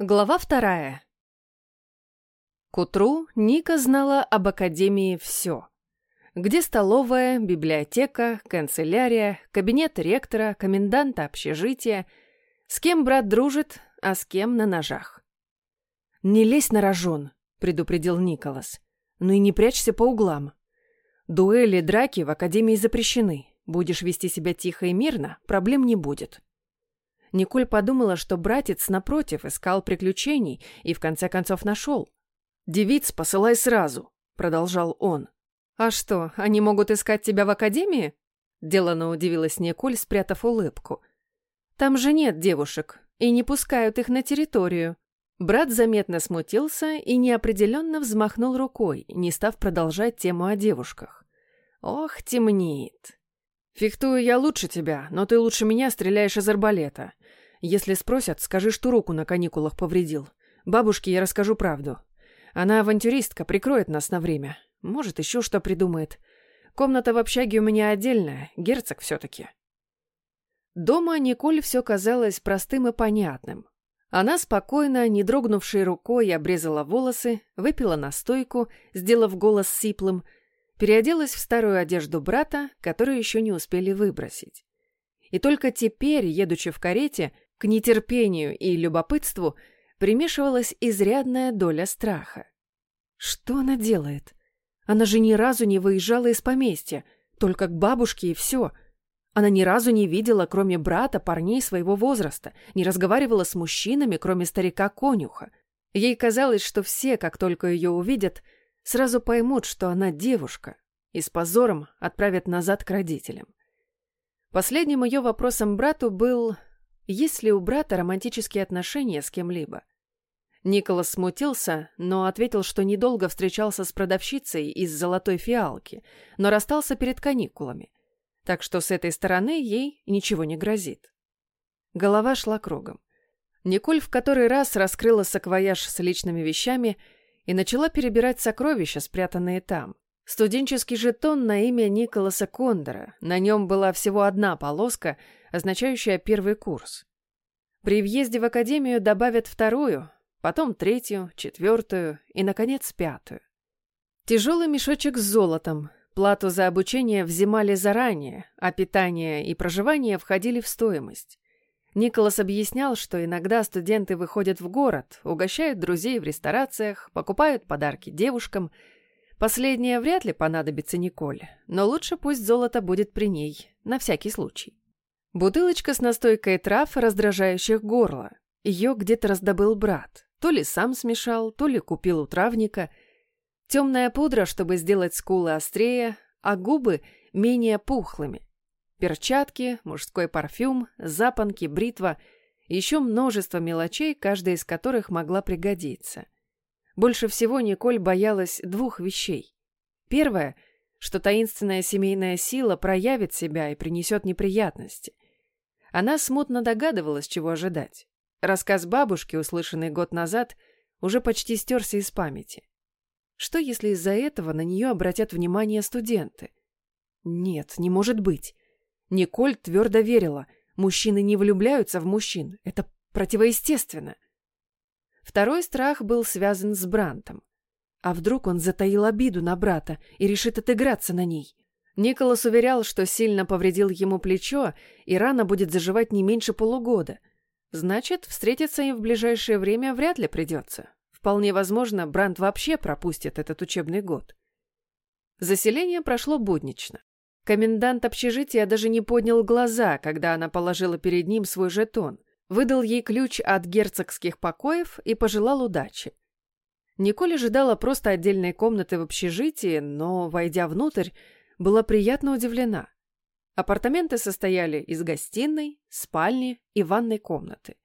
Глава вторая. К утру Ника знала об Академии все. Где столовая, библиотека, канцелярия, кабинет ректора, коменданта общежития, с кем брат дружит, а с кем на ножах. «Не лезь на рожон», — предупредил Николас. «Ну и не прячься по углам. Дуэли, драки в Академии запрещены. Будешь вести себя тихо и мирно, проблем не будет». Николь подумала, что братец, напротив, искал приключений и в конце концов нашел. «Девиц посылай сразу», — продолжал он. «А что, они могут искать тебя в академии?» Делано удивилась Николь, спрятав улыбку. «Там же нет девушек, и не пускают их на территорию». Брат заметно смутился и неопределенно взмахнул рукой, не став продолжать тему о девушках. «Ох, темнеет». «Фехтую я лучше тебя, но ты лучше меня стреляешь из арбалета. Если спросят, скажи, что руку на каникулах повредил. Бабушке я расскажу правду. Она авантюристка, прикроет нас на время. Может, еще что придумает. Комната в общаге у меня отдельная, герцог все-таки». Дома Николь все казалось простым и понятным. Она спокойно, не дрогнувшей рукой, обрезала волосы, выпила настойку, сделав голос сиплым, переоделась в старую одежду брата, которую еще не успели выбросить. И только теперь, едучи в карете, к нетерпению и любопытству примешивалась изрядная доля страха. Что она делает? Она же ни разу не выезжала из поместья, только к бабушке и все. Она ни разу не видела, кроме брата, парней своего возраста, не разговаривала с мужчинами, кроме старика-конюха. Ей казалось, что все, как только ее увидят, сразу поймут, что она девушка, и с позором отправят назад к родителям. Последним ее вопросом брату был есть ли у брата романтические отношения с кем-либо. Николас смутился, но ответил, что недолго встречался с продавщицей из золотой фиалки, но расстался перед каникулами, так что с этой стороны ей ничего не грозит. Голова шла кругом. Николь в который раз раскрыла саквояж с личными вещами и начала перебирать сокровища, спрятанные там. Студенческий жетон на имя Николаса Кондора. На нем была всего одна полоска, означающая первый курс. При въезде в академию добавят вторую, потом третью, четвертую и, наконец, пятую. Тяжелый мешочек с золотом. Плату за обучение взимали заранее, а питание и проживание входили в стоимость. Николас объяснял, что иногда студенты выходят в город, угощают друзей в ресторациях, покупают подарки девушкам – Последнее вряд ли понадобится Николь, но лучше пусть золото будет при ней, на всякий случай. Бутылочка с настойкой трав, раздражающих горло. Ее где-то раздобыл брат. То ли сам смешал, то ли купил у травника. Темная пудра, чтобы сделать скулы острее, а губы менее пухлыми. Перчатки, мужской парфюм, запонки, бритва — еще множество мелочей, каждая из которых могла пригодиться — больше всего Николь боялась двух вещей. Первое, что таинственная семейная сила проявит себя и принесет неприятности. Она смутно догадывалась, чего ожидать. Рассказ бабушки, услышанный год назад, уже почти стерся из памяти. Что, если из-за этого на нее обратят внимание студенты? Нет, не может быть. Николь твердо верила, мужчины не влюбляются в мужчин. Это противоестественно. — Второй страх был связан с Брантом. А вдруг он затаил обиду на брата и решит отыграться на ней? Николас уверял, что сильно повредил ему плечо, и рана будет заживать не меньше полугода. Значит, встретиться им в ближайшее время вряд ли придется. Вполне возможно, Брант вообще пропустит этот учебный год. Заселение прошло буднично. Комендант общежития даже не поднял глаза, когда она положила перед ним свой жетон выдал ей ключ от герцогских покоев и пожелал удачи. Николь ожидала просто отдельной комнаты в общежитии, но, войдя внутрь, была приятно удивлена. Апартаменты состояли из гостиной, спальни и ванной комнаты.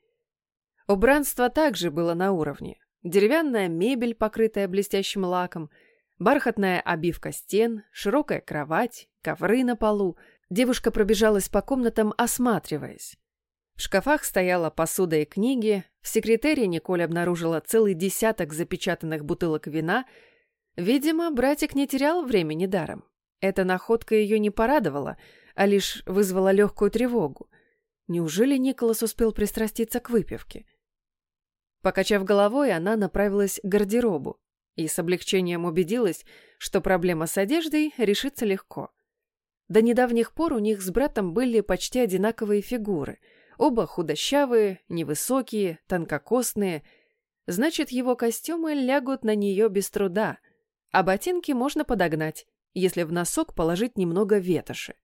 Убранство также было на уровне. Деревянная мебель, покрытая блестящим лаком, бархатная обивка стен, широкая кровать, ковры на полу. Девушка пробежалась по комнатам, осматриваясь. В шкафах стояла посуда и книги, в секретаре Николь обнаружила целый десяток запечатанных бутылок вина. Видимо, братик не терял времени даром. Эта находка ее не порадовала, а лишь вызвала легкую тревогу. Неужели Николас успел пристраститься к выпивке? Покачав головой, она направилась к гардеробу и с облегчением убедилась, что проблема с одеждой решится легко. До недавних пор у них с братом были почти одинаковые фигуры. Оба худощавые, невысокие, тонкокосные. Значит, его костюмы лягут на нее без труда, а ботинки можно подогнать, если в носок положить немного ветоши.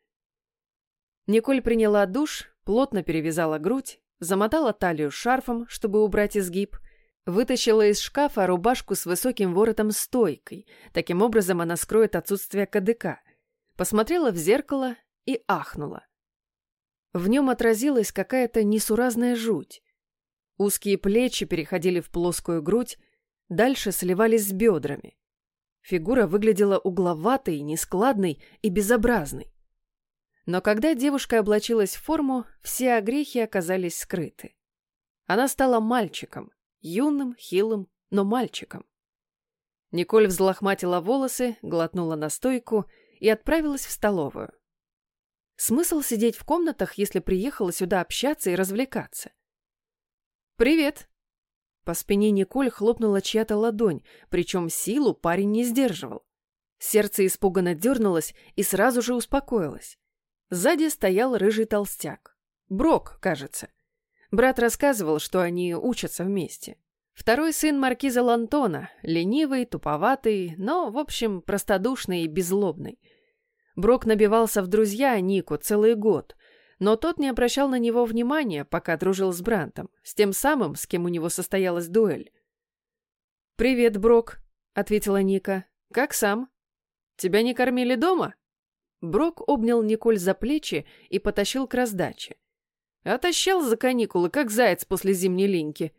Николь приняла душ, плотно перевязала грудь, замотала талию шарфом, чтобы убрать изгиб, вытащила из шкафа рубашку с высоким воротом-стойкой. Таким образом она скроет отсутствие кадыка. Посмотрела в зеркало и ахнула. В нем отразилась какая-то несуразная жуть. Узкие плечи переходили в плоскую грудь, дальше сливались с бедрами. Фигура выглядела угловатой, нескладной и безобразной. Но когда девушка облачилась в форму, все огрехи оказались скрыты. Она стала мальчиком, юным, хилым, но мальчиком. Николь взлохматила волосы, глотнула настойку и отправилась в столовую. Смысл сидеть в комнатах, если приехала сюда общаться и развлекаться? «Привет!» По спине Николь хлопнула чья-то ладонь, причем силу парень не сдерживал. Сердце испуганно дернулось и сразу же успокоилось. Сзади стоял рыжий толстяк. Брок, кажется. Брат рассказывал, что они учатся вместе. Второй сын маркиза Лантона, ленивый, туповатый, но, в общем, простодушный и беззлобный. Брок набивался в друзья Нику целый год, но тот не обращал на него внимания, пока дружил с Брантом, с тем самым, с кем у него состоялась дуэль. «Привет, Брок», — ответила Ника. «Как сам? Тебя не кормили дома?» Брок обнял Николь за плечи и потащил к раздаче. Отощал за каникулы, как заяц после зимней линьки.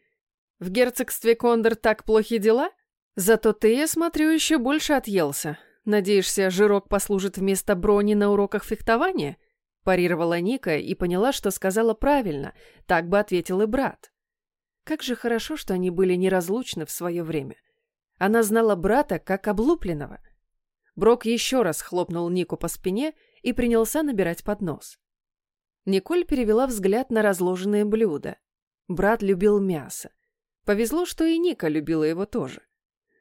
В герцогстве Кондор так плохи дела? Зато ты, я смотрю, еще больше отъелся. Надеешься, жирок послужит вместо брони на уроках фехтования?» Парировала Ника и поняла, что сказала правильно. Так бы ответил и брат. Как же хорошо, что они были неразлучны в свое время. Она знала брата как облупленного. Брок еще раз хлопнул Нику по спине и принялся набирать поднос. Николь перевела взгляд на разложенные блюда. Брат любил мясо. Повезло, что и Ника любила его тоже.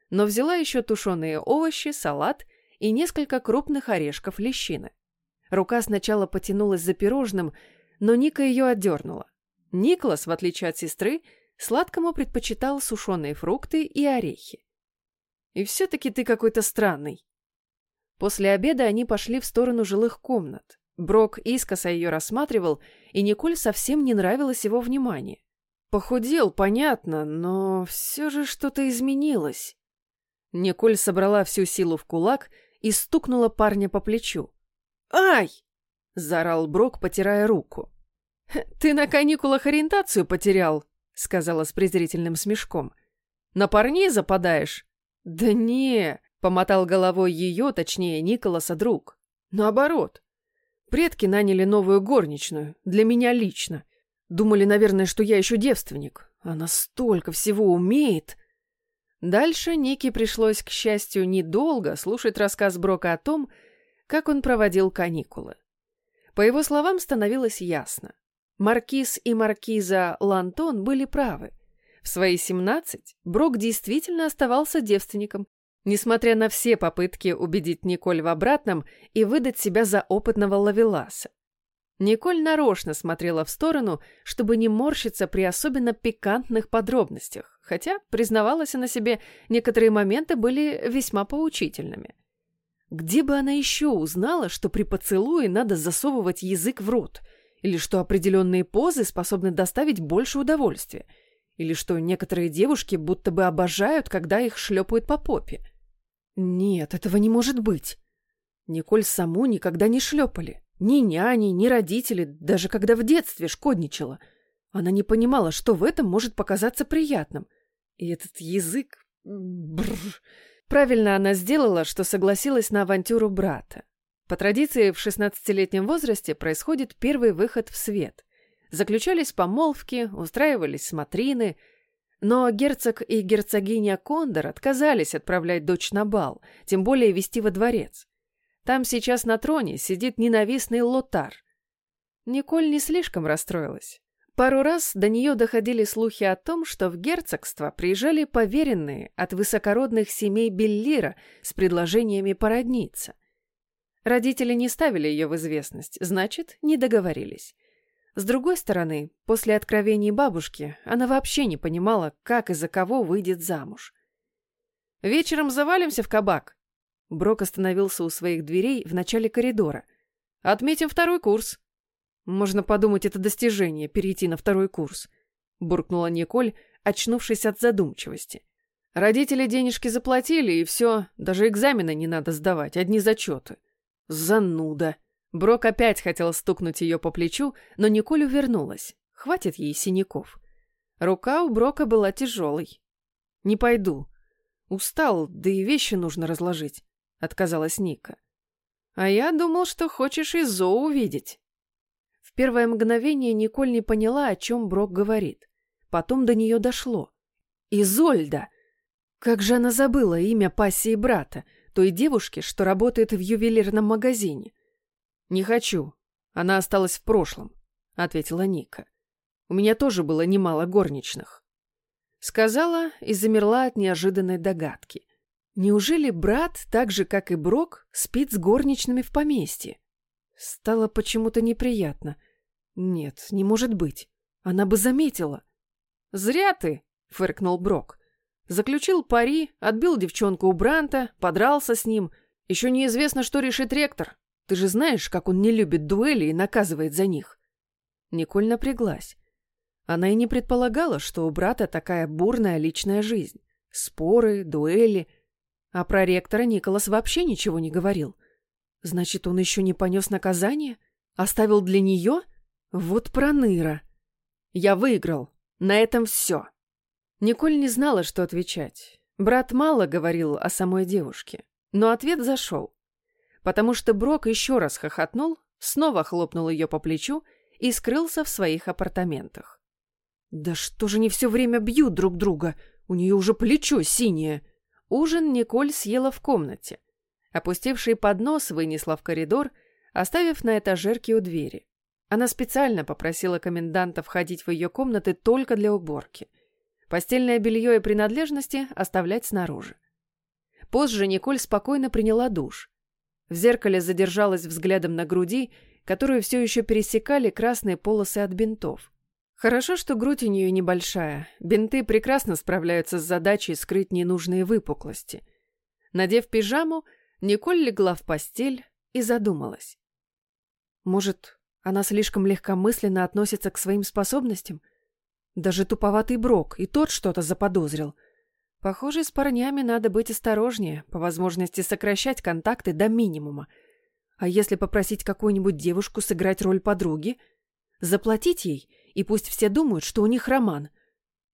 Но взяла еще тушеные овощи, салат и несколько крупных орешков лещины. Рука сначала потянулась за пирожным, но Ника ее отдернула. Никлас, в отличие от сестры, сладкому предпочитал сушеные фрукты и орехи. «И все-таки ты какой-то странный». После обеда они пошли в сторону жилых комнат. Брок искоса ее рассматривал, и Николь совсем не нравилось его внимание. Похудел, понятно, но все же что-то изменилось. Николь собрала всю силу в кулак и стукнула парня по плечу. «Ай!» — заорал Брок, потирая руку. «Ты на каникулах ориентацию потерял», — сказала с презрительным смешком. «На парней западаешь?» «Да не», — помотал головой ее, точнее, Николаса друг. «Наоборот, Предки наняли новую горничную, для меня лично. Думали, наверное, что я еще девственник. Она столько всего умеет. Дальше Нике пришлось, к счастью, недолго слушать рассказ Брока о том, как он проводил каникулы. По его словам, становилось ясно. Маркиз и маркиза Лантон были правы. В свои семнадцать Брок действительно оставался девственником несмотря на все попытки убедить Николь в обратном и выдать себя за опытного лавеласа. Николь нарочно смотрела в сторону, чтобы не морщиться при особенно пикантных подробностях, хотя, признавалась она себе, некоторые моменты были весьма поучительными. Где бы она еще узнала, что при поцелуе надо засовывать язык в рот, или что определенные позы способны доставить больше удовольствия, или что некоторые девушки будто бы обожают, когда их шлепают по попе. Нет, этого не может быть. Николь саму никогда не шлепали. Ни няни, ни родители, даже когда в детстве шкодничала. Она не понимала, что в этом может показаться приятным. И этот язык... Бррр. Правильно она сделала, что согласилась на авантюру брата. По традиции, в 16-летнем возрасте происходит первый выход в свет. Заключались помолвки, устраивались смотрины — но герцог и герцогиня Кондор отказались отправлять дочь на бал, тем более вести во дворец. Там сейчас на троне сидит ненавистный Лотар. Николь не слишком расстроилась. Пару раз до нее доходили слухи о том, что в герцогство приезжали поверенные от высокородных семей Беллира с предложениями породниться. Родители не ставили ее в известность, значит, не договорились. С другой стороны, после откровений бабушки она вообще не понимала, как и за кого выйдет замуж. «Вечером завалимся в кабак». Брок остановился у своих дверей в начале коридора. «Отметим второй курс». «Можно подумать, это достижение, перейти на второй курс», — буркнула Николь, очнувшись от задумчивости. «Родители денежки заплатили, и все, даже экзамены не надо сдавать, одни зачеты». «Зануда!» Брок опять хотел стукнуть ее по плечу, но Николь увернулась. Хватит ей синяков. Рука у Брока была тяжелой. «Не пойду. Устал, да и вещи нужно разложить», — отказалась Ника. «А я думал, что хочешь Изо увидеть». Первое мгновение Николь не поняла, о чем Брок говорит. Потом до нее дошло. «Изольда!» Как же она забыла имя пассии брата, той девушки, что работает в ювелирном магазине. «Не хочу. Она осталась в прошлом», — ответила Ника. «У меня тоже было немало горничных». Сказала и замерла от неожиданной догадки. Неужели брат, так же, как и Брок, спит с горничными в поместье? Стало почему-то неприятно. Нет, не может быть. Она бы заметила. «Зря ты!» — фыркнул Брок. Заключил пари, отбил девчонку у Бранта, подрался с ним. Еще неизвестно, что решит ректор. Ты же знаешь, как он не любит дуэли и наказывает за них. Николь напряглась. Она и не предполагала, что у брата такая бурная личная жизнь. Споры, дуэли. А про ректора Николас вообще ничего не говорил. Значит, он еще не понес наказание? Оставил для нее? Вот проныра. Я выиграл. На этом все. Николь не знала, что отвечать. Брат мало говорил о самой девушке. Но ответ зашел потому что Брок еще раз хохотнул, снова хлопнул ее по плечу и скрылся в своих апартаментах. «Да что же не все время бьют друг друга? У нее уже плечо синее!» Ужин Николь съела в комнате. Опустивший поднос вынесла в коридор, оставив на этажерке у двери. Она специально попросила коменданта входить в ее комнаты только для уборки. Постельное белье и принадлежности оставлять снаружи. Позже Николь спокойно приняла душ. В зеркале задержалась взглядом на груди, которую все еще пересекали красные полосы от бинтов. Хорошо, что грудь у нее небольшая. Бинты прекрасно справляются с задачей скрыть ненужные выпуклости. Надев пижаму, Николь легла в постель и задумалась. Может, она слишком легкомысленно относится к своим способностям? Даже туповатый Брок и тот что-то заподозрил — Похоже, с парнями надо быть осторожнее, по возможности сокращать контакты до минимума. А если попросить какую-нибудь девушку сыграть роль подруги? Заплатить ей, и пусть все думают, что у них роман.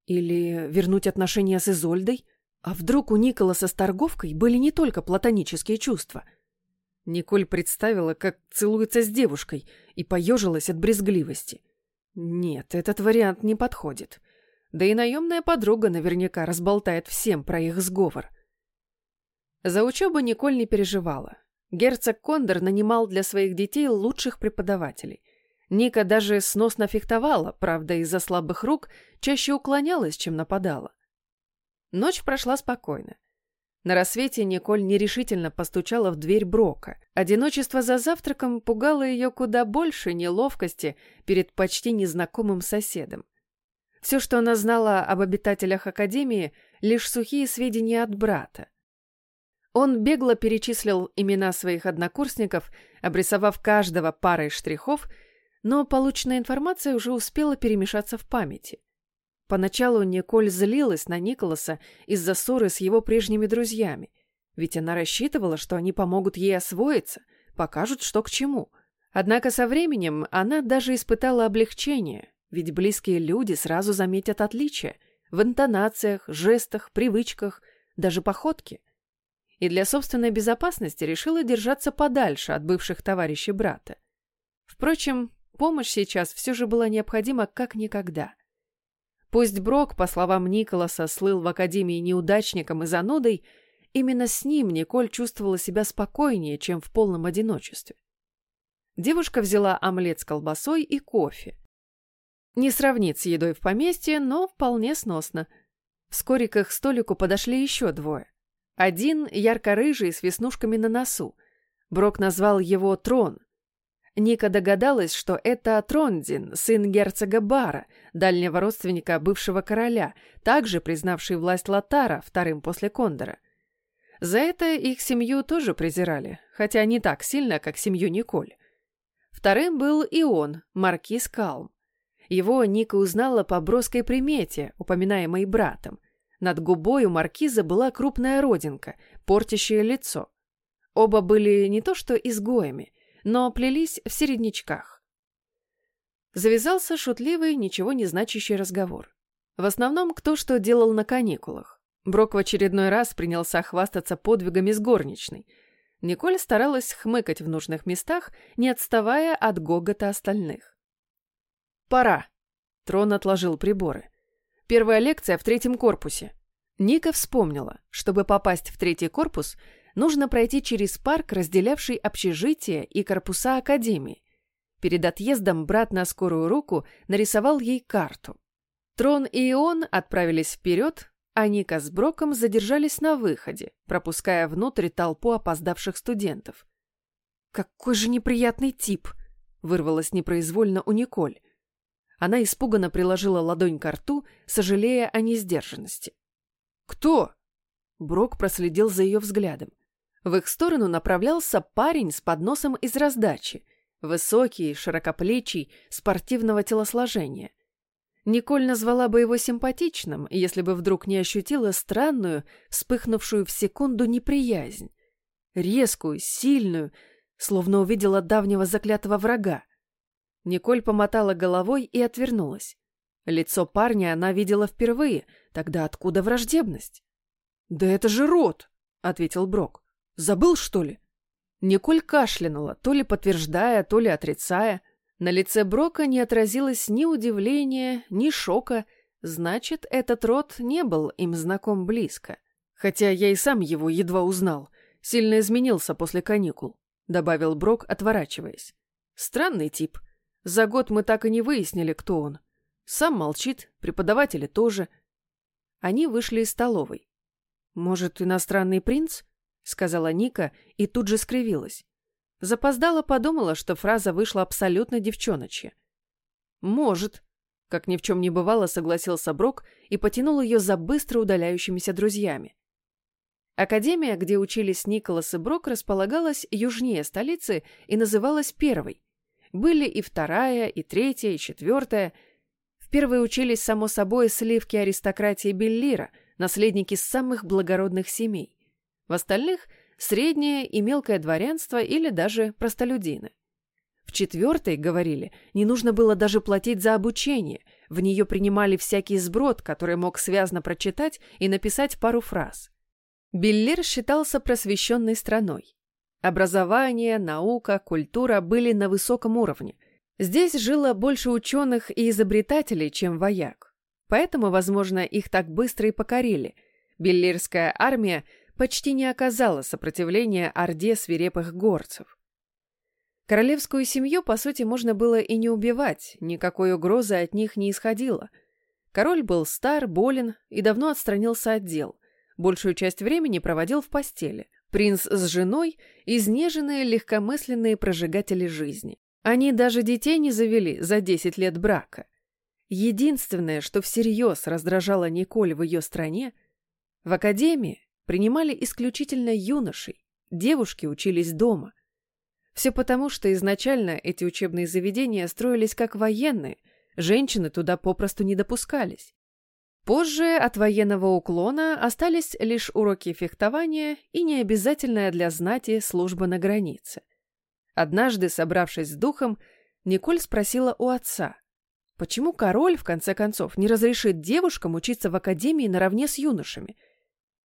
Или вернуть отношения с Изольдой? А вдруг у Николаса с торговкой были не только платонические чувства? Николь представила, как целуется с девушкой, и поежилась от брезгливости. Нет, этот вариант не подходит. Да и наемная подруга наверняка разболтает всем про их сговор. За учебу Николь не переживала. Герцог Кондор нанимал для своих детей лучших преподавателей. Ника даже сносно фехтовала, правда, из-за слабых рук чаще уклонялась, чем нападала. Ночь прошла спокойно. На рассвете Николь нерешительно постучала в дверь Брока. Одиночество за завтраком пугало ее куда больше неловкости перед почти незнакомым соседом. Все, что она знала об обитателях Академии, лишь сухие сведения от брата. Он бегло перечислил имена своих однокурсников, обрисовав каждого парой штрихов, но полученная информация уже успела перемешаться в памяти. Поначалу Николь злилась на Николаса из-за ссоры с его прежними друзьями, ведь она рассчитывала, что они помогут ей освоиться, покажут, что к чему. Однако со временем она даже испытала облегчение, ведь близкие люди сразу заметят отличия в интонациях, жестах, привычках, даже походке. И для собственной безопасности решила держаться подальше от бывших товарищей брата. Впрочем, помощь сейчас все же была необходима как никогда. Пусть Брок, по словам Николаса, слыл в Академии неудачником и занудой, именно с ним Николь чувствовала себя спокойнее, чем в полном одиночестве. Девушка взяла омлет с колбасой и кофе. Не сравнить с едой в поместье, но вполне сносно. Вскоре к их столику подошли еще двое. Один ярко-рыжий с веснушками на носу. Брок назвал его Трон. Ника догадалась, что это Трондин, сын герцога Бара, дальнего родственника бывшего короля, также признавший власть Латара, вторым после Кондора. За это их семью тоже презирали, хотя не так сильно, как семью Николь. Вторым был и он, маркиз Калм. Его Ника узнала по броской примете, упоминаемой братом. Над губой у маркиза была крупная родинка, портящая лицо. Оба были не то что изгоями, но плелись в середнячках. Завязался шутливый, ничего не значащий разговор. В основном, кто что делал на каникулах. Брок в очередной раз принялся хвастаться подвигами с горничной. Николь старалась хмыкать в нужных местах, не отставая от гогота остальных. «Пора!» Трон отложил приборы. «Первая лекция в третьем корпусе». Ника вспомнила, чтобы попасть в третий корпус, нужно пройти через парк, разделявший общежитие и корпуса академии. Перед отъездом брат на скорую руку нарисовал ей карту. Трон и он отправились вперед, а Ника с Броком задержались на выходе, пропуская внутрь толпу опоздавших студентов. «Какой же неприятный тип!» — вырвалось непроизвольно у Николь. Она испуганно приложила ладонь к рту, сожалея о несдержанности. «Кто?» Брок проследил за ее взглядом. В их сторону направлялся парень с подносом из раздачи, высокий, широкоплечий, спортивного телосложения. Николь назвала бы его симпатичным, если бы вдруг не ощутила странную, вспыхнувшую в секунду неприязнь. Резкую, сильную, словно увидела давнего заклятого врага. Николь помотала головой и отвернулась. Лицо парня она видела впервые, тогда откуда враждебность? «Да это же рот!» — ответил Брок. Забыл, что ли?» Николь кашлянула, то ли подтверждая, то ли отрицая. На лице Брока не отразилось ни удивления, ни шока. Значит, этот род не был им знаком близко. Хотя я и сам его едва узнал. Сильно изменился после каникул, — добавил Брок, отворачиваясь. Странный тип. За год мы так и не выяснили, кто он. Сам молчит, преподаватели тоже. Они вышли из столовой. Может, иностранный принц? Сказала Ника и тут же скривилась. Запоздала подумала, что фраза вышла абсолютно девчоночья. «Может», — как ни в чем не бывало, согласился Брок и потянул ее за быстро удаляющимися друзьями. Академия, где учились Николас и Брок, располагалась южнее столицы и называлась Первой. Были и вторая, и третья, и четвертая. В первой учились, само собой, сливки аристократии Беллира, наследники самых благородных семей. В остальных – среднее и мелкое дворянство или даже простолюдины. В четвертой, говорили, не нужно было даже платить за обучение, в нее принимали всякий сброд, который мог связно прочитать и написать пару фраз. Биллер считался просвещенной страной. Образование, наука, культура были на высоком уровне. Здесь жило больше ученых и изобретателей, чем вояк. Поэтому, возможно, их так быстро и покорили. Биллирская армия почти не оказала сопротивления орде свирепых горцев. Королевскую семью, по сути, можно было и не убивать, никакой угрозы от них не исходило. Король был стар, болен и давно отстранился от дел. Большую часть времени проводил в постели. Принц с женой – изнеженные, легкомысленные прожигатели жизни. Они даже детей не завели за 10 лет брака. Единственное, что всерьез раздражало Николь в ее стране – в академии принимали исключительно юношей, девушки учились дома. Все потому, что изначально эти учебные заведения строились как военные, женщины туда попросту не допускались. Позже от военного уклона остались лишь уроки фехтования и необязательная для знати служба на границе. Однажды, собравшись с духом, Николь спросила у отца, почему король, в конце концов, не разрешит девушкам учиться в академии наравне с юношами –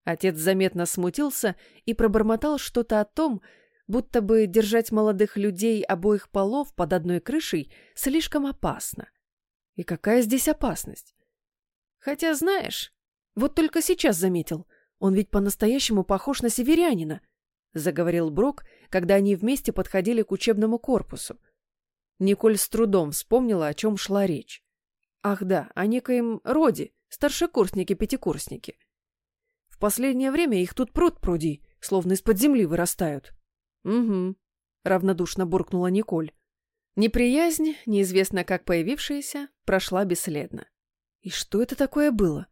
Отец заметно смутился и пробормотал что-то о том, будто бы держать молодых людей обоих полов под одной крышей слишком опасно. И какая здесь опасность? Хотя, знаешь, вот только сейчас заметил, он ведь по-настоящему похож на северянина, заговорил Брок, когда они вместе подходили к учебному корпусу. Николь с трудом вспомнила, о чем шла речь. Ах да, о некоем роде, старшекурсники-пятикурсники. Последнее время их тут пруд пруди, словно из-под земли вырастают. Угу, равнодушно буркнула Николь. Неприязнь, неизвестно как появившаяся, прошла бесследно. И что это такое было?